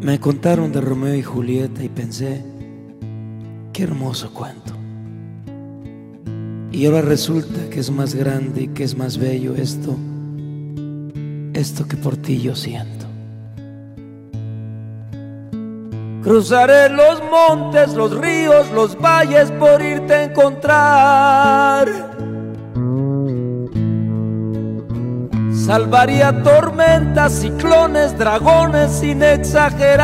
Me contaron de Romeo y Julieta y pensé, qué hermoso cuento. Y ahora resulta que es más grande y que es más bello esto, esto que por ti yo siento. Cruzaré los montes, los ríos, los valles por irte a encontrar. Salvaría tormentas, ciclones, dragones sin exagerar.